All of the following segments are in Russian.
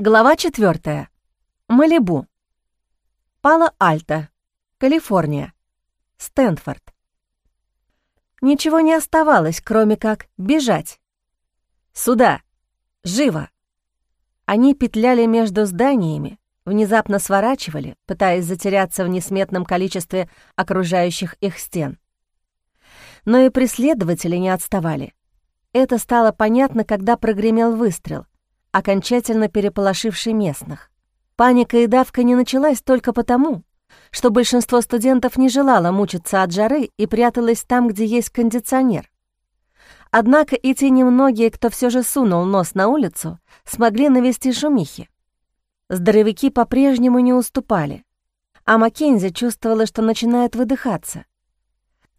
Глава 4. Малибу. Пало-Альто, Калифорния. Стэнфорд. Ничего не оставалось, кроме как бежать. Сюда! Живо! Они петляли между зданиями, внезапно сворачивали, пытаясь затеряться в несметном количестве окружающих их стен. Но и преследователи не отставали. Это стало понятно, когда прогремел выстрел — окончательно переполошивший местных. Паника и давка не началась только потому, что большинство студентов не желало мучиться от жары и пряталось там, где есть кондиционер. Однако и те немногие, кто все же сунул нос на улицу, смогли навести шумихи. Здоровяки по-прежнему не уступали, а Маккензи чувствовала, что начинает выдыхаться.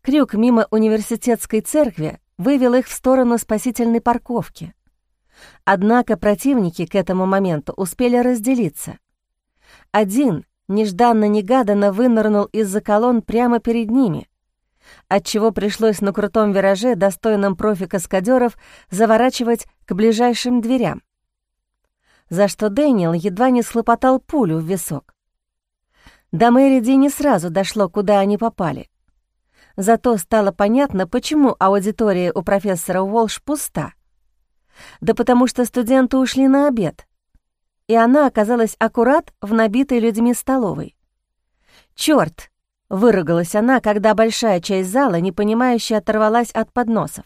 Крюк мимо университетской церкви вывел их в сторону спасительной парковки — Однако противники к этому моменту успели разделиться. Один нежданно-негаданно вынырнул из-за колонн прямо перед ними, отчего пришлось на крутом вираже, достойном профи-каскадеров, заворачивать к ближайшим дверям. За что Дэниел едва не схлопотал пулю в висок. До Мэри Ди не сразу дошло, куда они попали. Зато стало понятно, почему аудитория у профессора Уолш пуста — да потому что студенты ушли на обед, и она оказалась аккурат в набитой людьми столовой. «Чёрт!» — выругалась она, когда большая часть зала, непонимающе, оторвалась от подносов.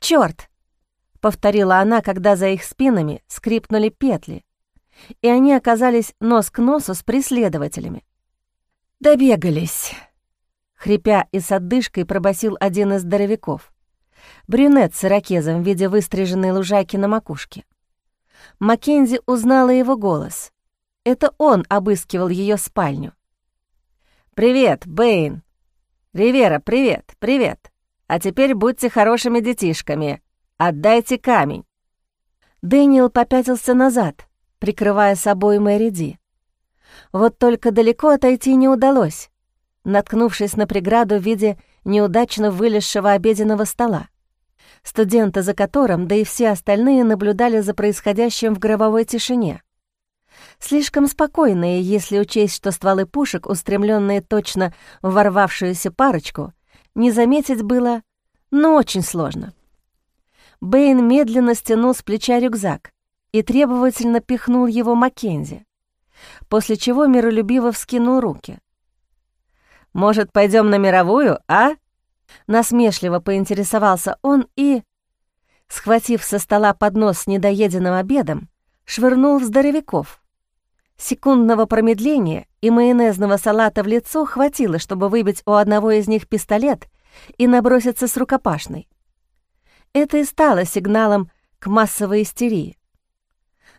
«Чёрт!» — повторила она, когда за их спинами скрипнули петли, и они оказались нос к носу с преследователями. «Добегались!» — хрипя и с отдышкой пробасил один из здоровяков брюнет с ирокезом в виде выстриженной лужайки на макушке. Маккензи узнала его голос. Это он обыскивал ее спальню. «Привет, Бэйн!» «Ривера, привет, привет! А теперь будьте хорошими детишками. Отдайте камень!» Дэниел попятился назад, прикрывая собой Мэри Ди. Вот только далеко отойти не удалось, наткнувшись на преграду в виде неудачно вылезшего обеденного стола студента за которым, да и все остальные наблюдали за происходящим в гробовой тишине. Слишком спокойные, если учесть, что стволы пушек, устремленные точно в ворвавшуюся парочку, не заметить было, но очень сложно. Бэйн медленно стянул с плеча рюкзак и требовательно пихнул его Маккензи, после чего миролюбиво вскинул руки. «Может, пойдем на мировую, а?» Насмешливо поинтересовался он и, схватив со стола поднос с недоеденным обедом, швырнул в здоровяков. Секундного промедления и майонезного салата в лицо хватило, чтобы выбить у одного из них пистолет и наброситься с рукопашной. Это и стало сигналом к массовой истерии.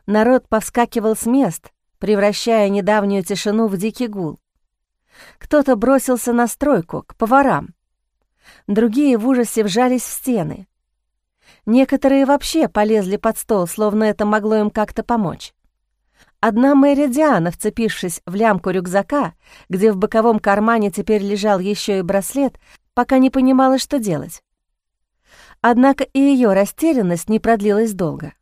Народ повскакивал с мест, превращая недавнюю тишину в дикий гул. Кто-то бросился на стройку, к поварам, другие в ужасе вжались в стены. Некоторые вообще полезли под стол, словно это могло им как-то помочь. Одна Мэри Диана, вцепившись в лямку рюкзака, где в боковом кармане теперь лежал еще и браслет, пока не понимала, что делать. Однако и ее растерянность не продлилась долго.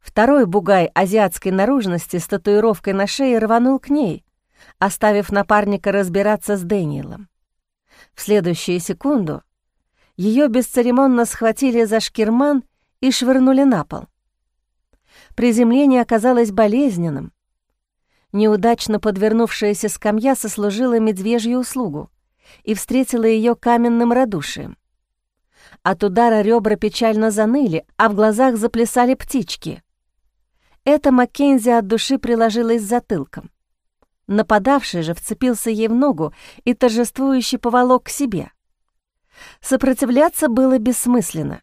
Второй бугай азиатской наружности с татуировкой на шее рванул к ней, оставив напарника разбираться с Дэниелом. В следующую секунду ее бесцеремонно схватили за шкирман и швырнули на пол. Приземление оказалось болезненным. Неудачно подвернувшаяся скамья сослужила медвежью услугу и встретила ее каменным радушием. От удара ребра печально заныли, а в глазах заплясали птички. Это Маккензи от души приложилась затылком. Нападавший же вцепился ей в ногу и торжествующе поволок к себе. Сопротивляться было бессмысленно.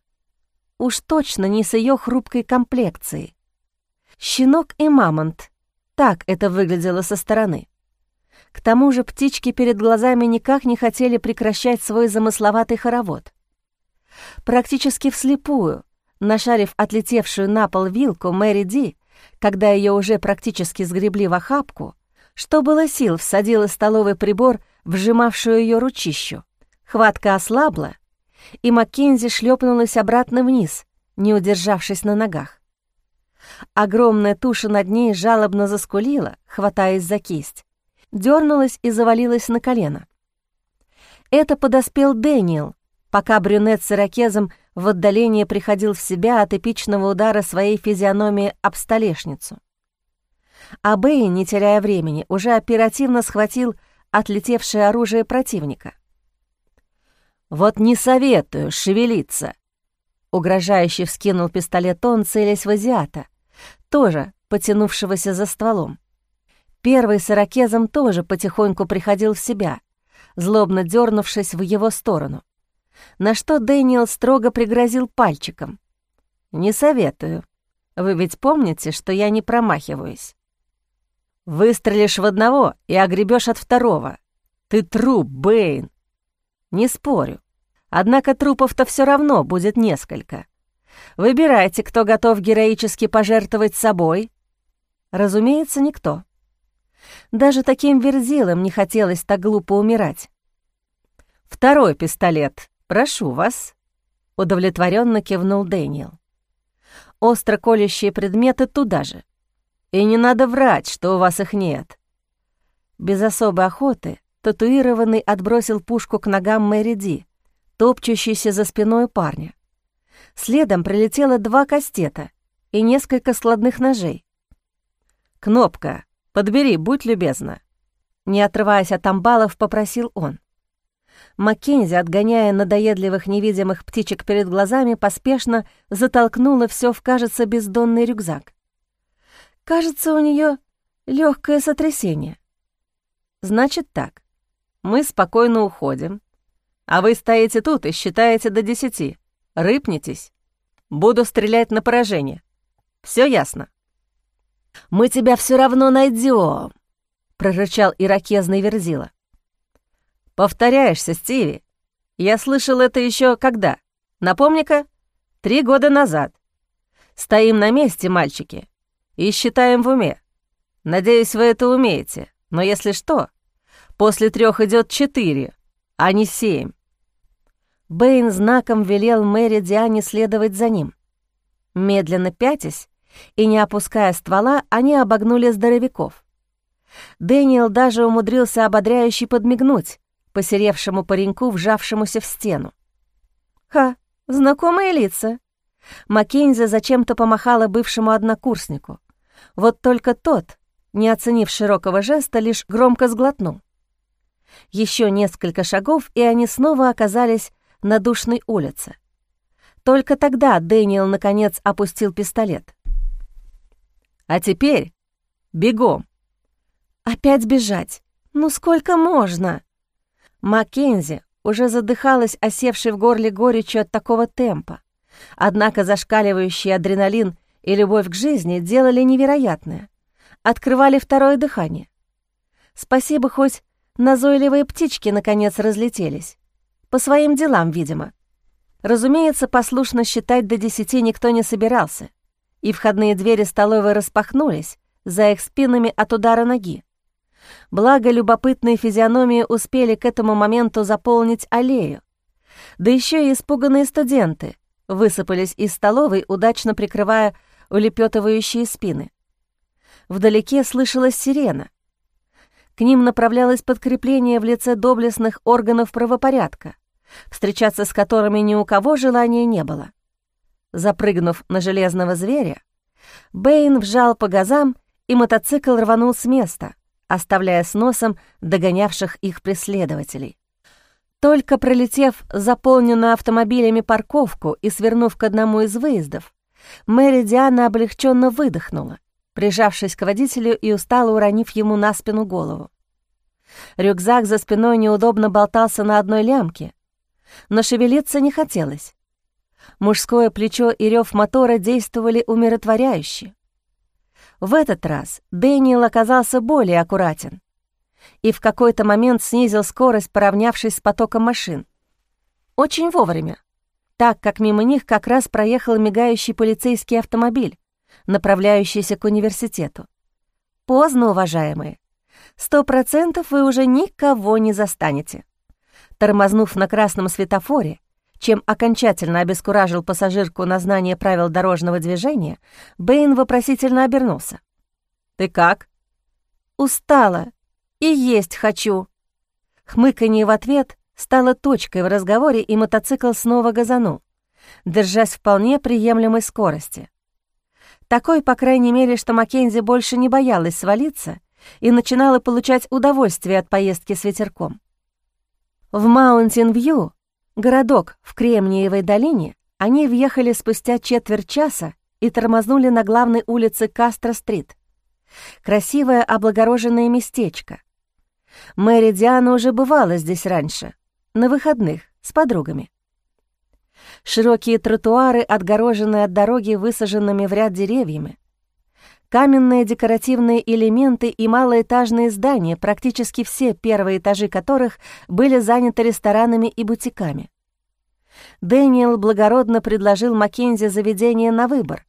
Уж точно не с ее хрупкой комплекцией. Щенок и мамонт. Так это выглядело со стороны. К тому же птички перед глазами никак не хотели прекращать свой замысловатый хоровод. Практически вслепую, нашарив отлетевшую на пол вилку Мэри Ди, когда ее уже практически сгребли в охапку, что было сил, всадила столовый прибор, вжимавшую ее ручищу. Хватка ослабла, и Маккензи шлепнулась обратно вниз, не удержавшись на ногах. Огромная туша над ней жалобно заскулила, хватаясь за кисть, дернулась и завалилась на колено. Это подоспел Дэниел, пока брюнет с ирокезом в отдалении приходил в себя от эпичного удара своей физиономии об столешницу. А Бэйн, не теряя времени, уже оперативно схватил отлетевшее оружие противника. «Вот не советую шевелиться!» Угрожающе вскинул пистолет он, целясь в азиата, тоже потянувшегося за стволом. Первый с ирокезом тоже потихоньку приходил в себя, злобно дернувшись в его сторону. На что Дэниел строго пригрозил пальчиком. «Не советую. Вы ведь помните, что я не промахиваюсь?» «Выстрелишь в одного и огребешь от второго. Ты труп, Бэйн!» «Не спорю. Однако трупов-то все равно будет несколько. Выбирайте, кто готов героически пожертвовать собой». Разумеется, никто. Даже таким верзилам не хотелось так глупо умирать. «Второй пистолет, прошу вас», — удовлетворенно кивнул Дэниел. «Остро колющие предметы туда же. И не надо врать, что у вас их нет». Без особой охоты татуированный отбросил пушку к ногам Мэри Ди, топчущейся за спиной парня. Следом прилетело два кастета и несколько складных ножей. «Кнопка, подбери, будь любезна». Не отрываясь от амбалов, попросил он. Маккензи, отгоняя надоедливых невидимых птичек перед глазами, поспешно затолкнула все в, кажется, бездонный рюкзак. Кажется, у нее легкое сотрясение. Значит так, мы спокойно уходим, а вы стоите тут и считаете до десяти. Рыпнитесь. Буду стрелять на поражение. Все ясно?» «Мы тебя все равно найдем, прорычал иракезный Верзила. «Повторяешься, Стиви. Я слышал это еще когда? Напомни-ка, три года назад. Стоим на месте, мальчики, и считаем в уме. Надеюсь, вы это умеете, но если что, после трех идет четыре, а не семь. Бэйн знаком велел Мэри Диане следовать за ним. Медленно пятясь и не опуская ствола, они обогнули здоровяков. Дэниел даже умудрился ободряюще подмигнуть посеревшему пареньку, вжавшемуся в стену. «Ха, знакомые лица!» Маккензи зачем-то помахала бывшему однокурснику. Вот только тот, не оценив широкого жеста, лишь громко сглотнул. Еще несколько шагов, и они снова оказались на душной улице. Только тогда Дэниел наконец опустил пистолет. «А теперь бегом!» «Опять бежать? Ну сколько можно?» Маккензи уже задыхалась, осевшей в горле горечью от такого темпа. Однако зашкаливающий адреналин и любовь к жизни делали невероятное. Открывали второе дыхание. Спасибо, хоть назойливые птички наконец разлетелись. По своим делам, видимо. Разумеется, послушно считать до десяти никто не собирался, и входные двери столовой распахнулись за их спинами от удара ноги. Благо, любопытные физиономии успели к этому моменту заполнить аллею. Да еще и испуганные студенты высыпались из столовой, удачно прикрывая улепетывающие спины. Вдалеке слышалась сирена. К ним направлялось подкрепление в лице доблестных органов правопорядка, встречаться с которыми ни у кого желания не было. Запрыгнув на железного зверя, Бэйн вжал по газам, и мотоцикл рванул с места, оставляя с носом догонявших их преследователей. Только пролетев заполненную автомобилями парковку и свернув к одному из выездов, Мэри Диана облегченно выдохнула прижавшись к водителю и устало уронив ему на спину голову. Рюкзак за спиной неудобно болтался на одной лямке, но шевелиться не хотелось. Мужское плечо и рев мотора действовали умиротворяюще. В этот раз Дэниел оказался более аккуратен и в какой-то момент снизил скорость, поравнявшись с потоком машин. Очень вовремя, так как мимо них как раз проехал мигающий полицейский автомобиль, направляющийся к университету. Поздно, уважаемые. Сто процентов вы уже никого не застанете. Тормознув на красном светофоре, чем окончательно обескуражил пассажирку на знание правил дорожного движения, Бэйн вопросительно обернулся. «Ты как?» «Устала и есть хочу». Хмыканье в ответ стало точкой в разговоре, и мотоцикл снова газанул, держась вполне приемлемой скорости. Такой, по крайней мере, что Маккензи больше не боялась свалиться и начинала получать удовольствие от поездки с ветерком. В Маунтин-Вью, городок в Кремниевой долине, они въехали спустя четверть часа и тормознули на главной улице Кастро-стрит. Красивое облагороженное местечко. Мэри Диана уже бывала здесь раньше, на выходных, с подругами. Широкие тротуары, отгороженные от дороги высаженными в ряд деревьями, каменные декоративные элементы и малоэтажные здания, практически все первые этажи которых были заняты ресторанами и бутиками. Дэниел благородно предложил Маккензи заведение на выбор,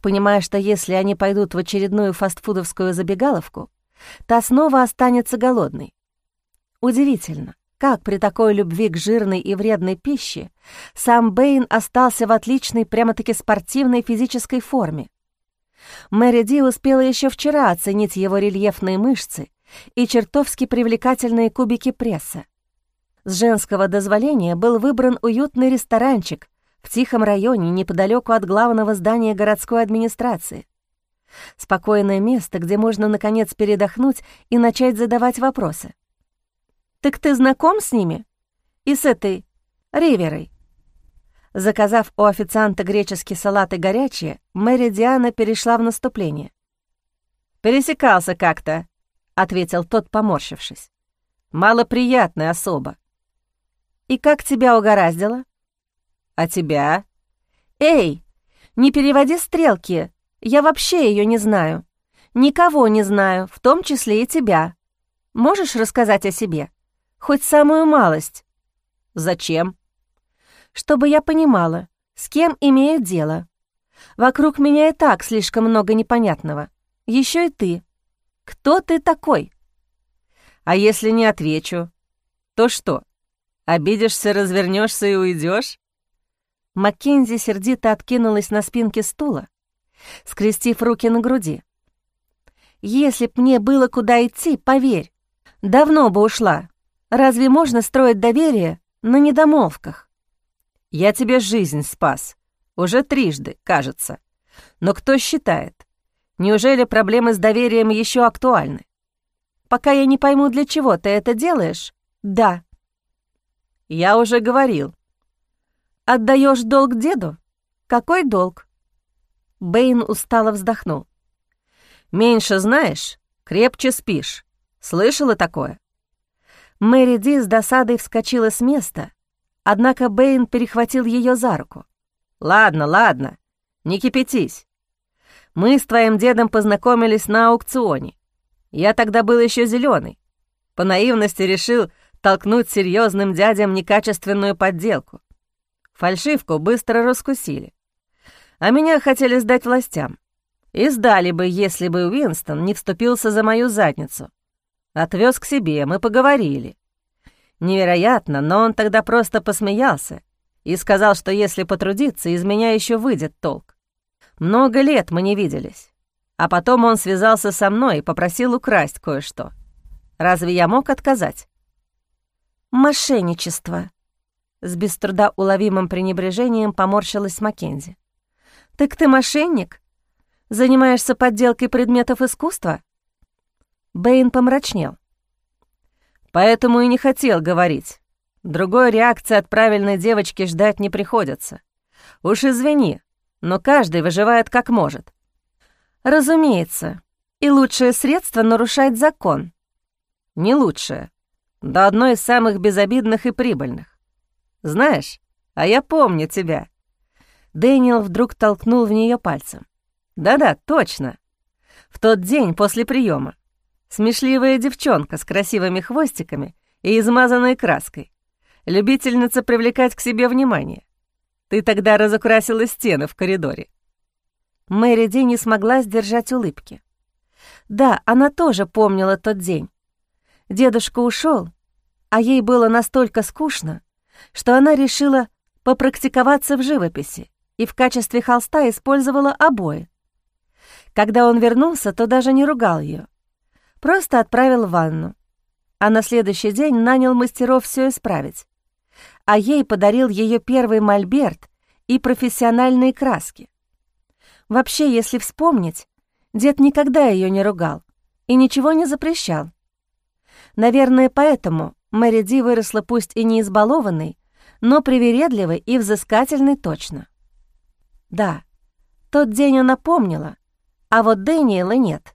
понимая, что если они пойдут в очередную фастфудовскую забегаловку, та снова останется голодной. Удивительно, как при такой любви к жирной и вредной пище сам Бэйн остался в отличной, прямо-таки спортивной физической форме. Мэри Ди успела еще вчера оценить его рельефные мышцы и чертовски привлекательные кубики пресса. С женского дозволения был выбран уютный ресторанчик в тихом районе неподалеку от главного здания городской администрации. Спокойное место, где можно, наконец, передохнуть и начать задавать вопросы. «Так ты знаком с ними? И с этой Риверой?» Заказав у официанта греческий салат и горячее, Мэри Диана перешла в наступление. «Пересекался как-то», — ответил тот, поморщившись. «Малоприятная особа». «И как тебя угораздило?» «А тебя?» «Эй, не переводи стрелки, я вообще ее не знаю. Никого не знаю, в том числе и тебя. Можешь рассказать о себе? Хоть самую малость». «Зачем?» чтобы я понимала, с кем имею дело. Вокруг меня и так слишком много непонятного. Еще и ты. Кто ты такой? А если не отвечу, то что? Обидишься, развернешься и уйдешь? Маккензи сердито откинулась на спинке стула, скрестив руки на груди. «Если б мне было куда идти, поверь, давно бы ушла. Разве можно строить доверие на недомолвках?» Я тебе жизнь спас. Уже трижды, кажется. Но кто считает? Неужели проблемы с доверием еще актуальны? Пока я не пойму, для чего ты это делаешь, да. Я уже говорил. Отдаешь долг деду? Какой долг? Бэйн устало вздохнул. Меньше знаешь, крепче спишь. Слышала такое? Мэри Ди с досадой вскочила с места, Однако Бэйн перехватил ее за руку. «Ладно, ладно, не кипятись. Мы с твоим дедом познакомились на аукционе. Я тогда был еще зеленый. По наивности решил толкнуть серьезным дядям некачественную подделку. Фальшивку быстро раскусили. А меня хотели сдать властям. И сдали бы, если бы Уинстон не вступился за мою задницу. Отвез к себе, мы поговорили. Невероятно, но он тогда просто посмеялся и сказал, что если потрудиться, из меня еще выйдет толк. Много лет мы не виделись. А потом он связался со мной и попросил украсть кое-что. Разве я мог отказать? «Мошенничество», — с без труда уловимым пренебрежением поморщилась Маккензи. «Так ты мошенник? Занимаешься подделкой предметов искусства?» Бэйн помрачнел. Поэтому и не хотел говорить. Другой реакции от правильной девочки ждать не приходится. Уж извини, но каждый выживает как может. Разумеется. И лучшее средство — нарушать закон. Не лучшее. Да одно из самых безобидных и прибыльных. Знаешь, а я помню тебя. Дэниел вдруг толкнул в нее пальцем. Да-да, точно. В тот день после приема. Смешливая девчонка с красивыми хвостиками и измазанной краской. Любительница привлекать к себе внимание. Ты тогда разукрасила стены в коридоре. Мэри Ди не смогла сдержать улыбки. Да, она тоже помнила тот день. Дедушка ушел, а ей было настолько скучно, что она решила попрактиковаться в живописи и в качестве холста использовала обои. Когда он вернулся, то даже не ругал ее, просто отправил в ванну, а на следующий день нанял мастеров все исправить, а ей подарил ее первый мольберт и профессиональные краски. Вообще, если вспомнить, дед никогда ее не ругал и ничего не запрещал. Наверное, поэтому Мэри Ди выросла пусть и не избалованной, но привередливой и взыскательной точно. Да, тот день она помнила, а вот Дэниела нет.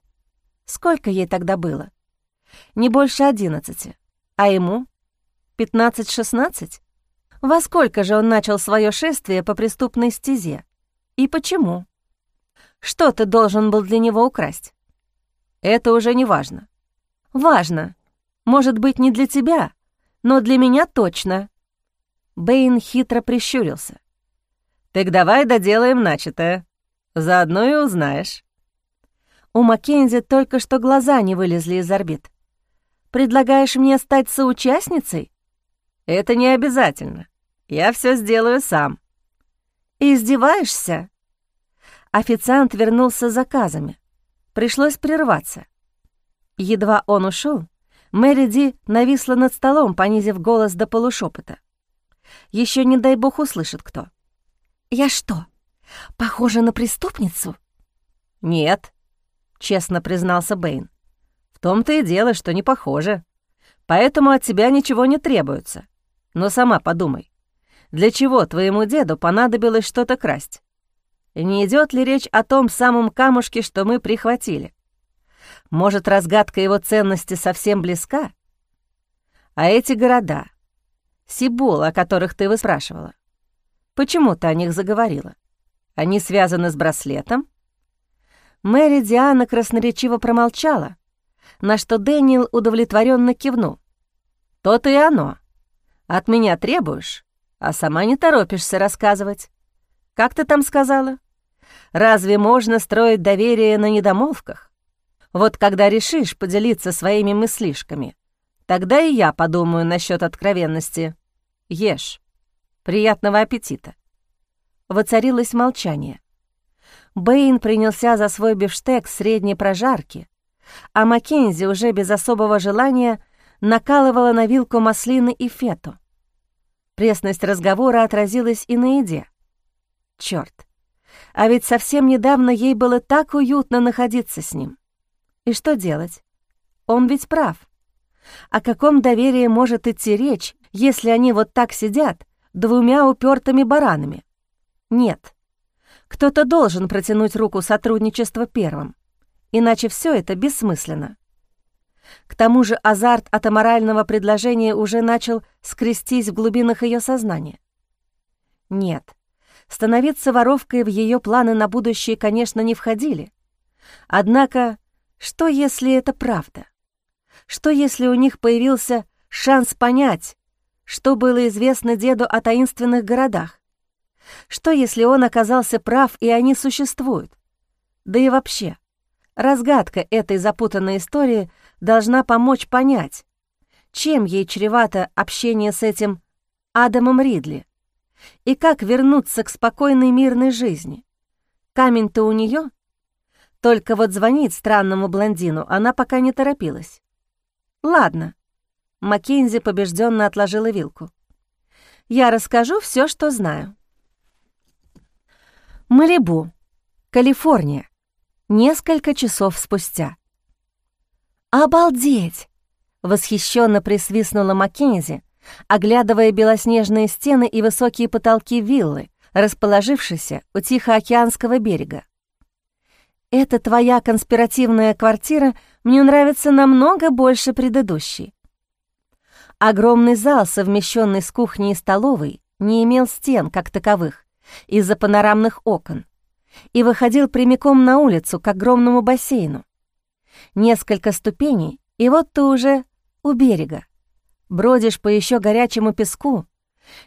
Сколько ей тогда было? Не больше одиннадцати. А ему? Пятнадцать-шестнадцать? Во сколько же он начал свое шествие по преступной стезе? И почему? Что ты должен был для него украсть? Это уже не важно. Важно. Может быть, не для тебя, но для меня точно. Бэйн хитро прищурился. «Так давай доделаем начатое. Заодно и узнаешь». У Маккензи только что глаза не вылезли из орбит. «Предлагаешь мне стать соучастницей?» «Это не обязательно. Я все сделаю сам». «Издеваешься?» Официант вернулся с заказами. Пришлось прерваться. Едва он ушел, Мэри Ди нависла над столом, понизив голос до полушепота. Еще не дай бог услышит кто. «Я что, похожа на преступницу?» «Нет», — честно признался Бэйн. «В том-то и дело, что не похоже. Поэтому от тебя ничего не требуется. Но сама подумай, для чего твоему деду понадобилось что-то красть? Не идет ли речь о том самом камушке, что мы прихватили? Может, разгадка его ценности совсем близка? А эти города, Сибул, о которых ты выспрашивала, почему ты о них заговорила? Они связаны с браслетом? Мэри Диана красноречиво промолчала, на что Дэниел удовлетворенно кивнул. То-то и оно. От меня требуешь, а сама не торопишься рассказывать. Как ты там сказала? Разве можно строить доверие на недомолвках? Вот когда решишь поделиться своими мыслишками, тогда и я подумаю насчет откровенности. Ешь. Приятного аппетита. Воцарилось молчание. Бэйн принялся за свой бифштег средней прожарки, а Маккензи уже без особого желания накалывала на вилку маслины и фету. Пресность разговора отразилась и на еде. Чёрт, а ведь совсем недавно ей было так уютно находиться с ним. И что делать? Он ведь прав. О каком доверии может идти речь, если они вот так сидят, двумя упертыми баранами? Нет. Кто-то должен протянуть руку сотрудничества первым, иначе все это бессмысленно. К тому же азарт от аморального предложения уже начал скрестись в глубинах ее сознания. Нет, становиться воровкой в ее планы на будущее, конечно, не входили. Однако, что если это правда? Что если у них появился шанс понять, что было известно деду о таинственных городах? Что если он оказался прав, и они существуют? Да и вообще, разгадка этой запутанной истории должна помочь понять, чем ей чревато общение с этим Адамом Ридли, и как вернуться к спокойной мирной жизни. Камень-то у нее, только вот звонить странному блондину она пока не торопилась. «Ладно», — Маккензи побежденно отложила вилку. «Я расскажу все, что знаю». Малибу, Калифорния. Несколько часов спустя. «Обалдеть!» — восхищенно присвистнула Маккензи, оглядывая белоснежные стены и высокие потолки виллы, расположившейся у Тихоокеанского берега. «Эта твоя конспиративная квартира мне нравится намного больше предыдущей». Огромный зал, совмещенный с кухней и столовой, не имел стен как таковых из-за панорамных окон и выходил прямиком на улицу к огромному бассейну. Несколько ступеней, и вот ты уже у берега. Бродишь по еще горячему песку,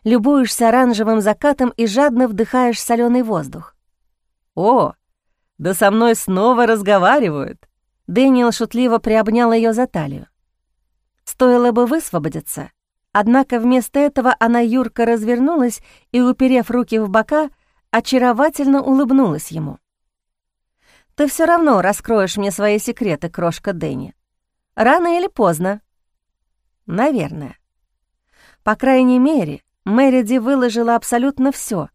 любуешься оранжевым закатом и жадно вдыхаешь соленый воздух. «О, да со мной снова разговаривают!» Дэниел шутливо приобнял ее за талию. Стоило бы высвободиться, Однако вместо этого она юрко развернулась и, уперев руки в бока, очаровательно улыбнулась ему. «Ты все равно раскроешь мне свои секреты, крошка Дэнни. Рано или поздно?» «Наверное». По крайней мере, Мэриди выложила абсолютно все,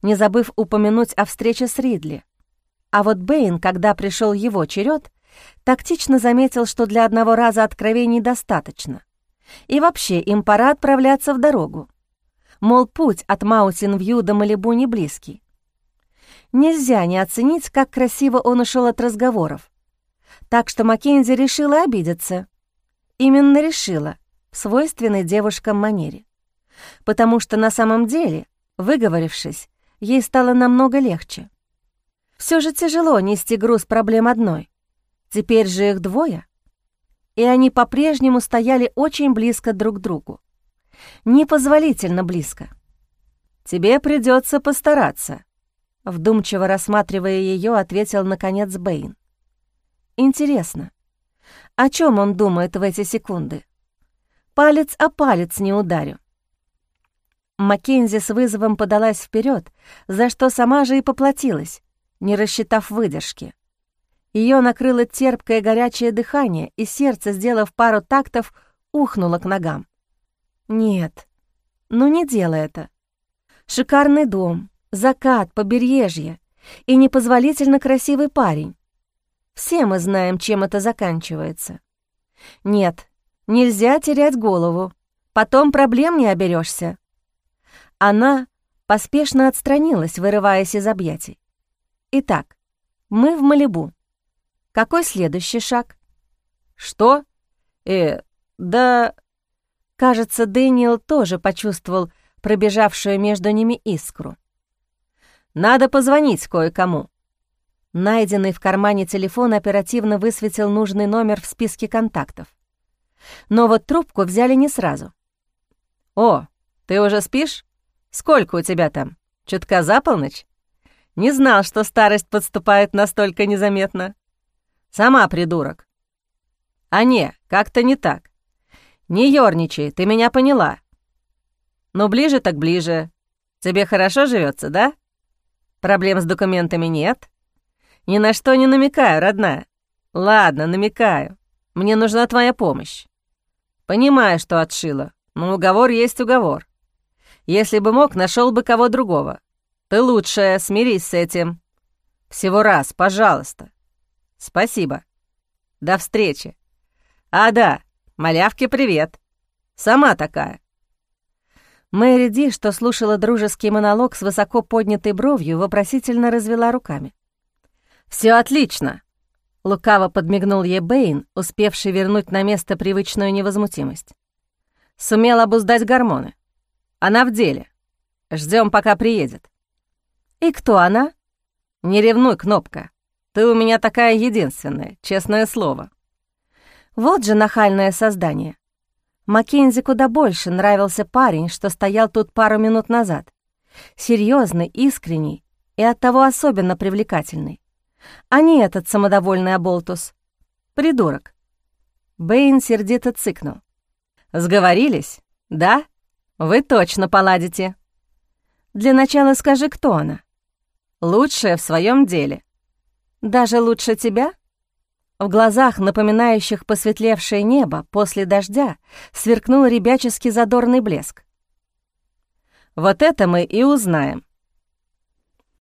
не забыв упомянуть о встрече с Ридли. А вот Бэйн, когда пришел его черед, тактично заметил, что для одного раза откровений достаточно. И вообще им пора отправляться в дорогу. Мол, путь от Маутин-Вью до Малибу не близкий. Нельзя не оценить, как красиво он ушел от разговоров. Так что Маккензи решила обидеться. Именно решила, в свойственной девушкам манере. Потому что на самом деле, выговорившись, ей стало намного легче. Все же тяжело нести груз проблем одной. Теперь же их двое. И они по-прежнему стояли очень близко друг к другу. Непозволительно близко. «Тебе придется постараться», — вдумчиво рассматривая ее, ответил, наконец, Бэйн. «Интересно, о чем он думает в эти секунды? Палец о палец не ударю». Маккензи с вызовом подалась вперед, за что сама же и поплатилась, не рассчитав выдержки. Ее накрыло терпкое горячее дыхание, и сердце, сделав пару тактов, ухнуло к ногам. Нет, ну не делай это. Шикарный дом, закат, побережье и непозволительно красивый парень. Все мы знаем, чем это заканчивается. Нет, нельзя терять голову, потом проблем не оберешься. Она поспешно отстранилась, вырываясь из объятий. Итак, мы в Малибу. Какой следующий шаг? Что? Э, да... Кажется, Дэниел тоже почувствовал пробежавшую между ними искру. Надо позвонить кое-кому. Найденный в кармане телефон оперативно высветил нужный номер в списке контактов. Но вот трубку взяли не сразу. «О, ты уже спишь? Сколько у тебя там? Чутка за полночь? Не знал, что старость подступает настолько незаметно». Сама придурок. А не, как-то не так. Не ёрничай, ты меня поняла. Ну, ближе так ближе. Тебе хорошо живется, да? Проблем с документами нет? Ни на что не намекаю, родная. Ладно, намекаю. Мне нужна твоя помощь. Понимаю, что отшила, но уговор есть уговор. Если бы мог, нашел бы кого другого. Ты лучшая, смирись с этим. Всего раз, пожалуйста. «Спасибо. До встречи. А да, малявке привет. Сама такая». Мэри Ди, что слушала дружеский монолог с высоко поднятой бровью, вопросительно развела руками. Все отлично», — лукаво подмигнул ей Бэйн, успевший вернуть на место привычную невозмутимость. «Сумел обуздать гормоны. Она в деле. Ждем, пока приедет». «И кто она?» «Не ревнуй, Кнопка. Ты у меня такая единственная, честное слово». Вот же нахальное создание. Маккензи куда больше нравился парень, что стоял тут пару минут назад. Серьезный, искренний и оттого особенно привлекательный. А не этот самодовольный оболтус. Придурок. Бэйн сердито цыкнул. «Сговорились? Да? Вы точно поладите. Для начала скажи, кто она. Лучшая в своем деле. Даже лучше тебя? В глазах, напоминающих посветлевшее небо после дождя, сверкнул ребяческий задорный блеск. Вот это мы и узнаем.